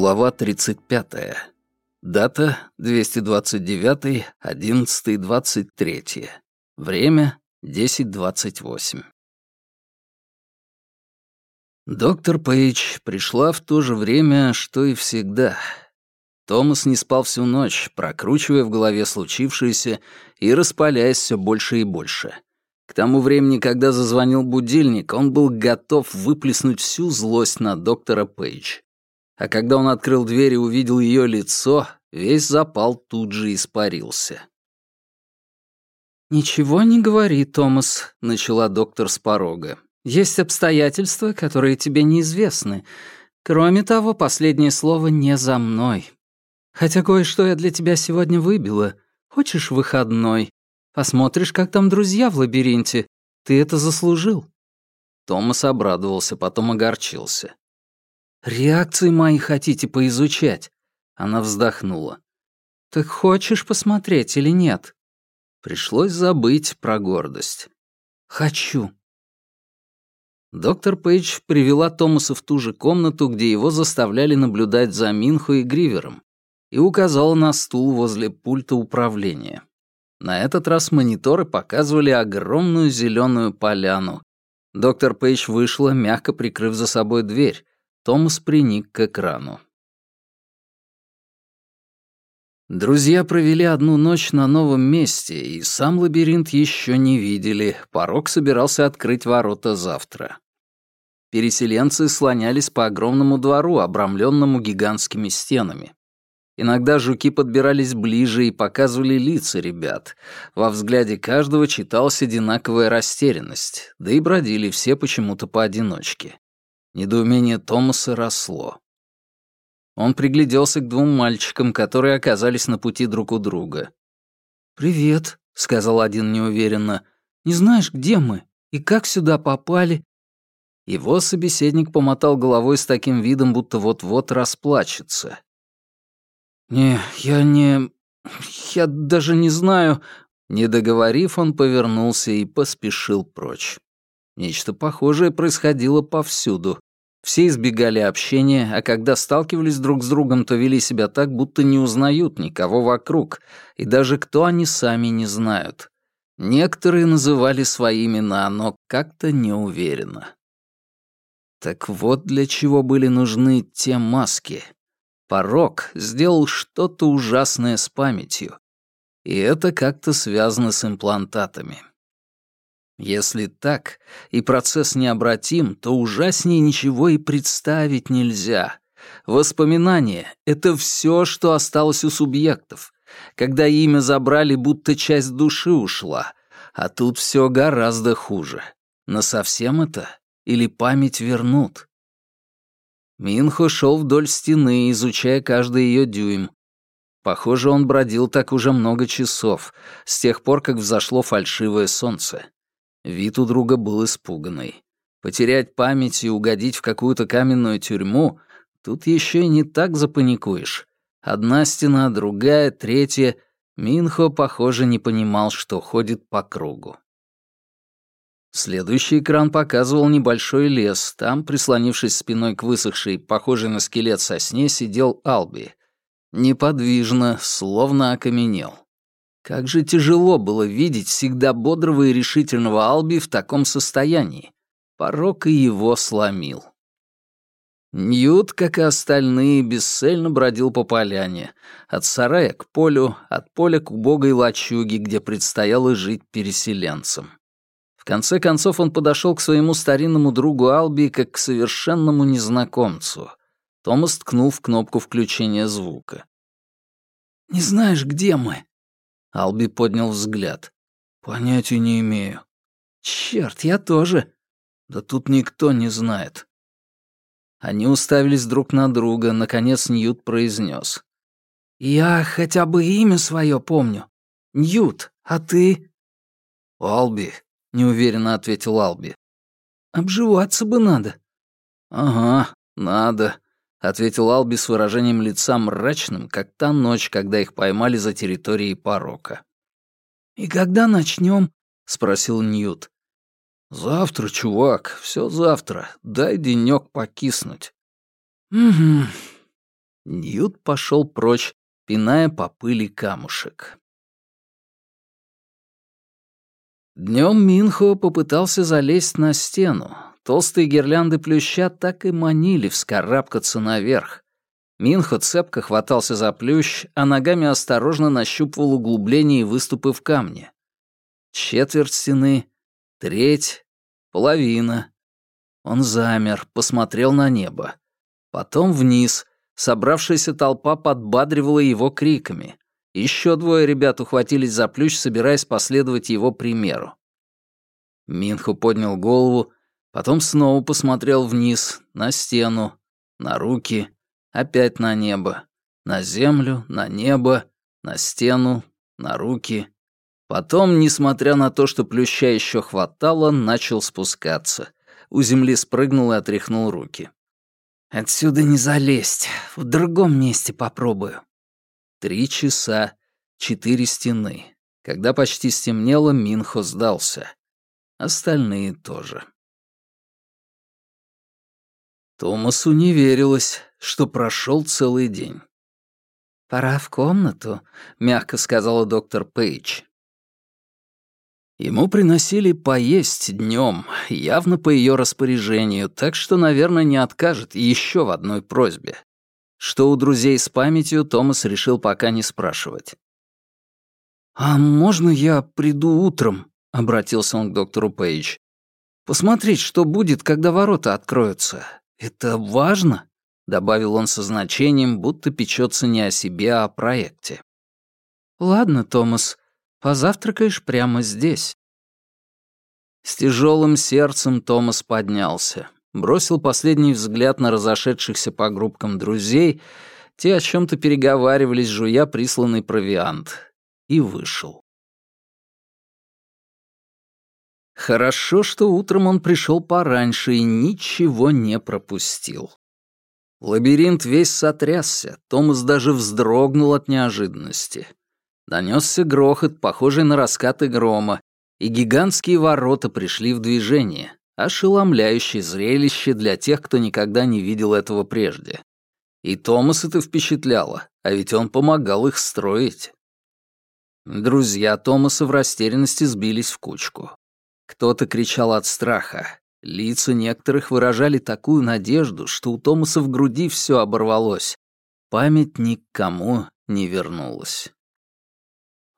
Глава 35. Дата 229.11.23. Время 10.28. Доктор Пейдж пришла в то же время, что и всегда. Томас не спал всю ночь, прокручивая в голове случившееся и распаляясь все больше и больше. К тому времени, когда зазвонил будильник, он был готов выплеснуть всю злость на доктора Пейдж а когда он открыл дверь и увидел ее лицо, весь запал тут же испарился. «Ничего не говори, Томас», — начала доктор с порога. «Есть обстоятельства, которые тебе неизвестны. Кроме того, последнее слово не за мной. Хотя кое-что я для тебя сегодня выбила. Хочешь выходной? Посмотришь, как там друзья в лабиринте. Ты это заслужил». Томас обрадовался, потом огорчился. «Реакции мои хотите поизучать?» Она вздохнула. «Так хочешь посмотреть или нет?» Пришлось забыть про гордость. «Хочу». Доктор Пейдж привела Томаса в ту же комнату, где его заставляли наблюдать за Минхо и Гривером, и указала на стул возле пульта управления. На этот раз мониторы показывали огромную зеленую поляну. Доктор Пейдж вышла, мягко прикрыв за собой дверь, Томас приник к экрану. Друзья провели одну ночь на новом месте, и сам лабиринт еще не видели. Порог собирался открыть ворота завтра. Переселенцы слонялись по огромному двору, обрамленному гигантскими стенами. Иногда жуки подбирались ближе и показывали лица ребят. Во взгляде каждого читалась одинаковая растерянность, да и бродили все почему-то поодиночке. Недоумение Томаса росло. Он пригляделся к двум мальчикам, которые оказались на пути друг у друга. «Привет», — сказал один неуверенно. «Не знаешь, где мы? И как сюда попали?» Его собеседник помотал головой с таким видом, будто вот-вот расплачется. «Не, я не... я даже не знаю...» Не договорив, он повернулся и поспешил прочь. Нечто похожее происходило повсюду. Все избегали общения, а когда сталкивались друг с другом, то вели себя так, будто не узнают никого вокруг, и даже кто они сами не знают. Некоторые называли свои имена, но как-то неуверенно. Так вот для чего были нужны те маски. Порог сделал что-то ужасное с памятью. И это как-то связано с имплантатами. Если так, и процесс необратим, то ужаснее ничего и представить нельзя. Воспоминания — это все, что осталось у субъектов. Когда имя забрали, будто часть души ушла. А тут все гораздо хуже. Но совсем это? Или память вернут? Минхо шел вдоль стены, изучая каждый ее дюйм. Похоже, он бродил так уже много часов, с тех пор, как взошло фальшивое солнце. Вид у друга был испуганный. Потерять память и угодить в какую-то каменную тюрьму — тут еще и не так запаникуешь. Одна стена, другая, третья. Минхо, похоже, не понимал, что ходит по кругу. Следующий экран показывал небольшой лес. Там, прислонившись спиной к высохшей, похожей на скелет сосне, сидел Алби. Неподвижно, словно окаменел. Как же тяжело было видеть всегда бодрого и решительного Алби в таком состоянии. Порок и его сломил. Ньют, как и остальные, бесцельно бродил по поляне, от сарая к полю, от поля к убогой лачуге, где предстояло жить переселенцам. В конце концов он подошел к своему старинному другу Алби как к совершенному незнакомцу. Томас ткнул в кнопку включения звука. «Не знаешь, где мы?» Алби поднял взгляд. «Понятия не имею». «Чёрт, я тоже». «Да тут никто не знает». Они уставились друг на друга, наконец Ньют произнес. «Я хотя бы имя свое помню. Ньют, а ты?» «Алби», — неуверенно ответил Алби. «Обживаться бы надо». «Ага, надо», — ответил Алби с выражением лица мрачным, как та ночь, когда их поймали за территорией порока. «И когда начнем? спросил Ньют. «Завтра, чувак, все завтра. Дай денек покиснуть». «Угу». Ньют пошел прочь, пиная по пыли камушек. Днем Минхо попытался залезть на стену. Толстые гирлянды плюща так и манили вскарабкаться наверх. Минхо цепко хватался за плющ, а ногами осторожно нащупывал углубления и выступы в камне. Четверть стены, треть, половина. Он замер, посмотрел на небо. Потом вниз. Собравшаяся толпа подбадривала его криками. Еще двое ребят ухватились за плющ, собираясь последовать его примеру. Минху поднял голову, потом снова посмотрел вниз, на стену, на руки, опять на небо, на землю, на небо, на стену, на руки. Потом, несмотря на то, что плюща еще хватало, начал спускаться. У земли спрыгнул и отряхнул руки. «Отсюда не залезть. В другом месте попробую». Три часа, четыре стены. Когда почти стемнело, Минхо сдался. Остальные тоже. Томасу не верилось, что прошел целый день. «Пора в комнату», — мягко сказала доктор Пейдж. Ему приносили поесть днем, явно по ее распоряжению, так что, наверное, не откажет еще в одной просьбе. Что у друзей с памятью, Томас решил пока не спрашивать. «А можно я приду утром?» — обратился он к доктору Пейдж. «Посмотреть, что будет, когда ворота откроются. Это важно?» — добавил он со значением, будто печется не о себе, а о проекте. «Ладно, Томас, позавтракаешь прямо здесь». С тяжелым сердцем Томас поднялся бросил последний взгляд на разошедшихся по группкам друзей, те о чем-то переговаривались, жуя присланный провиант, и вышел. Хорошо, что утром он пришел пораньше и ничего не пропустил. Лабиринт весь сотрясся, Томас даже вздрогнул от неожиданности. Донесся грохот, похожий на раскаты грома, и гигантские ворота пришли в движение. Ошеломляющее зрелище для тех, кто никогда не видел этого прежде. И Томас это впечатляло, а ведь он помогал их строить. Друзья Томаса в растерянности сбились в кучку. Кто-то кричал от страха. Лица некоторых выражали такую надежду, что у Томаса в груди все оборвалось. Память никому не вернулась.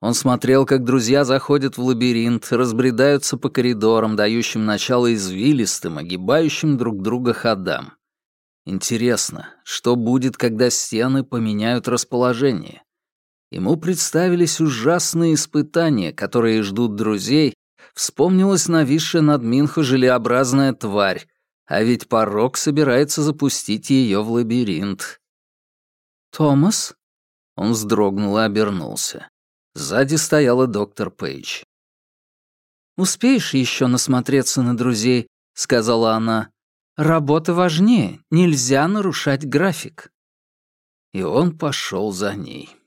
Он смотрел, как друзья заходят в лабиринт, разбредаются по коридорам, дающим начало извилистым, огибающим друг друга ходам. Интересно, что будет, когда стены поменяют расположение? Ему представились ужасные испытания, которые ждут друзей, вспомнилась нависшая над Минхо желеобразная тварь, а ведь порог собирается запустить ее в лабиринт. «Томас?» Он вздрогнул и обернулся. Сзади стояла доктор Пейдж. «Успеешь еще насмотреться на друзей?» — сказала она. «Работа важнее, нельзя нарушать график». И он пошел за ней.